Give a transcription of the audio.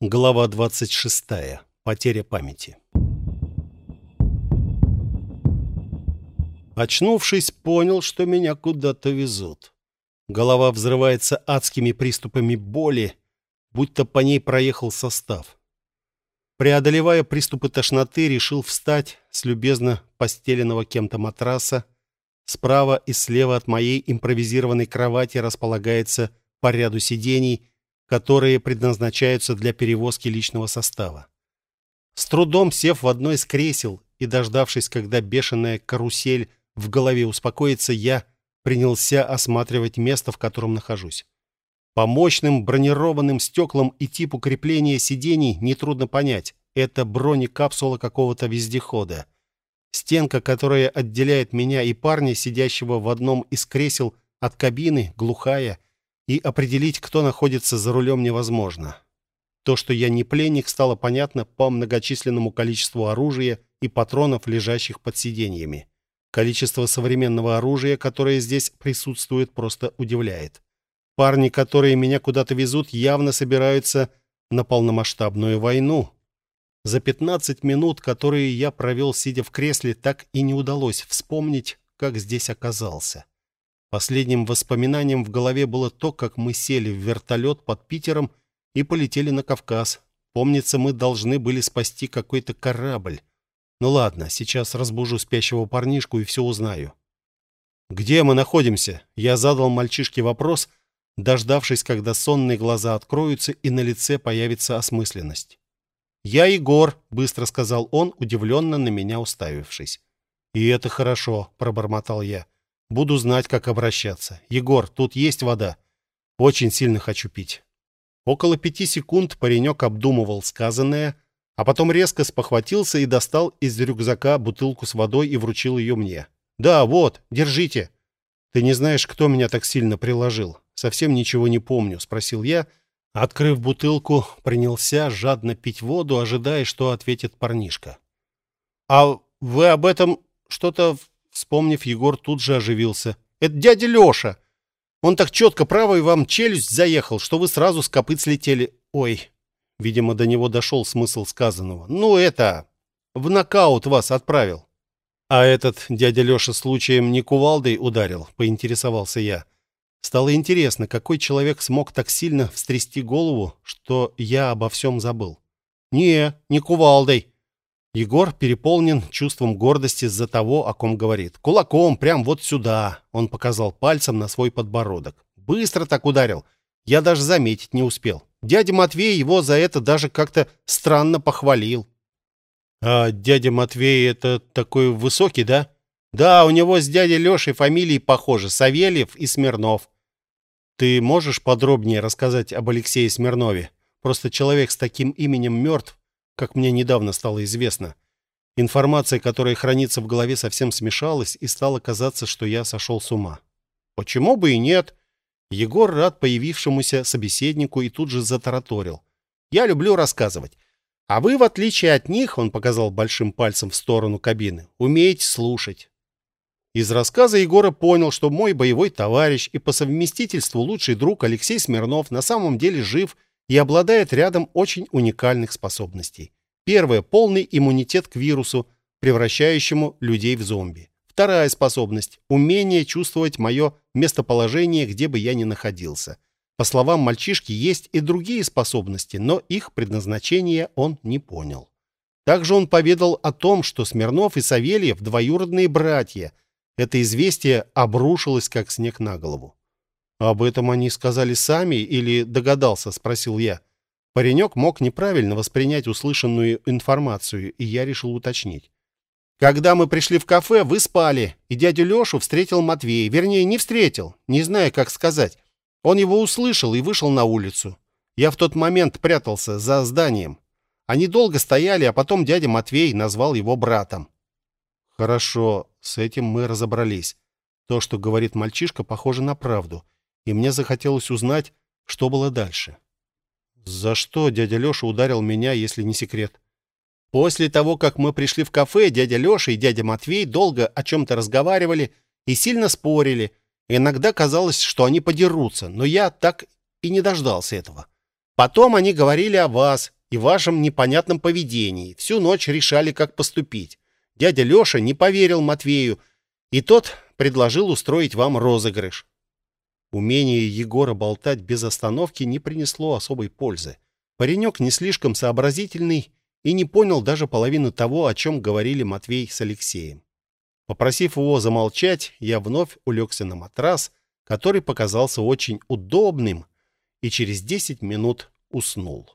Глава 26. Потеря памяти. Очнувшись, понял, что меня куда-то везут. Голова взрывается адскими приступами боли, будто по ней проехал состав. Преодолевая приступы тошноты, решил встать с любезно постеленного кем-то матраса. Справа и слева от моей импровизированной кровати располагается по ряду сидений – которые предназначаются для перевозки личного состава. С трудом сев в одно из кресел и дождавшись, когда бешеная карусель в голове успокоится, я принялся осматривать место, в котором нахожусь. По мощным бронированным стеклам и типу крепления сидений нетрудно понять, это бронекапсула какого-то вездехода. Стенка, которая отделяет меня и парня, сидящего в одном из кресел от кабины, глухая и определить, кто находится за рулем, невозможно. То, что я не пленник, стало понятно по многочисленному количеству оружия и патронов, лежащих под сиденьями. Количество современного оружия, которое здесь присутствует, просто удивляет. Парни, которые меня куда-то везут, явно собираются на полномасштабную войну. За 15 минут, которые я провел, сидя в кресле, так и не удалось вспомнить, как здесь оказался. Последним воспоминанием в голове было то, как мы сели в вертолет под Питером и полетели на Кавказ. Помнится, мы должны были спасти какой-то корабль. Ну ладно, сейчас разбужу спящего парнишку и все узнаю. «Где мы находимся?» Я задал мальчишке вопрос, дождавшись, когда сонные глаза откроются и на лице появится осмысленность. «Я Егор», — быстро сказал он, удивленно на меня уставившись. «И это хорошо», — пробормотал я. Буду знать, как обращаться. Егор, тут есть вода? Очень сильно хочу пить. Около пяти секунд паренек обдумывал сказанное, а потом резко спохватился и достал из рюкзака бутылку с водой и вручил ее мне. «Да, вот, держите». «Ты не знаешь, кто меня так сильно приложил?» «Совсем ничего не помню», — спросил я. Открыв бутылку, принялся жадно пить воду, ожидая, что ответит парнишка. «А вы об этом что-то Вспомнив, Егор тут же оживился. «Это дядя Леша! Он так четко правой вам челюсть заехал, что вы сразу с копыт слетели. Ой!» Видимо, до него дошел смысл сказанного. «Ну это... В нокаут вас отправил». «А этот дядя Леша случаем не кувалдой ударил?» — поинтересовался я. Стало интересно, какой человек смог так сильно встрясти голову, что я обо всем забыл. «Не, не кувалдой», Егор переполнен чувством гордости за того, о ком говорит. «Кулаком, прям вот сюда!» Он показал пальцем на свой подбородок. «Быстро так ударил. Я даже заметить не успел. Дядя Матвей его за это даже как-то странно похвалил». «А дядя Матвей это такой высокий, да?» «Да, у него с дядей Лешей фамилии похожи. Савельев и Смирнов». «Ты можешь подробнее рассказать об Алексее Смирнове? Просто человек с таким именем мертв, как мне недавно стало известно. Информация, которая хранится в голове, совсем смешалась, и стало казаться, что я сошел с ума. Почему бы и нет? Егор рад появившемуся собеседнику и тут же затараторил. Я люблю рассказывать. А вы, в отличие от них, он показал большим пальцем в сторону кабины, умеете слушать. Из рассказа Егора понял, что мой боевой товарищ и по совместительству лучший друг Алексей Смирнов на самом деле жив и обладает рядом очень уникальных способностей. Первое – полный иммунитет к вирусу, превращающему людей в зомби. Вторая способность – умение чувствовать мое местоположение, где бы я ни находился. По словам мальчишки, есть и другие способности, но их предназначение он не понял. Также он поведал о том, что Смирнов и Савельев – двоюродные братья. Это известие обрушилось, как снег на голову. «Об этом они сказали сами или догадался?» — спросил я. Паренек мог неправильно воспринять услышанную информацию, и я решил уточнить. «Когда мы пришли в кафе, вы спали, и дядю Лешу встретил Матвей. Вернее, не встретил, не знаю, как сказать. Он его услышал и вышел на улицу. Я в тот момент прятался за зданием. Они долго стояли, а потом дядя Матвей назвал его братом». «Хорошо, с этим мы разобрались. То, что говорит мальчишка, похоже на правду и мне захотелось узнать, что было дальше. За что дядя Леша ударил меня, если не секрет? После того, как мы пришли в кафе, дядя Леша и дядя Матвей долго о чем-то разговаривали и сильно спорили. Иногда казалось, что они подерутся, но я так и не дождался этого. Потом они говорили о вас и вашем непонятном поведении. Всю ночь решали, как поступить. Дядя Леша не поверил Матвею, и тот предложил устроить вам розыгрыш. Умение Егора болтать без остановки не принесло особой пользы. Паренек не слишком сообразительный и не понял даже половину того, о чем говорили Матвей с Алексеем. Попросив его замолчать, я вновь улегся на матрас, который показался очень удобным, и через 10 минут уснул.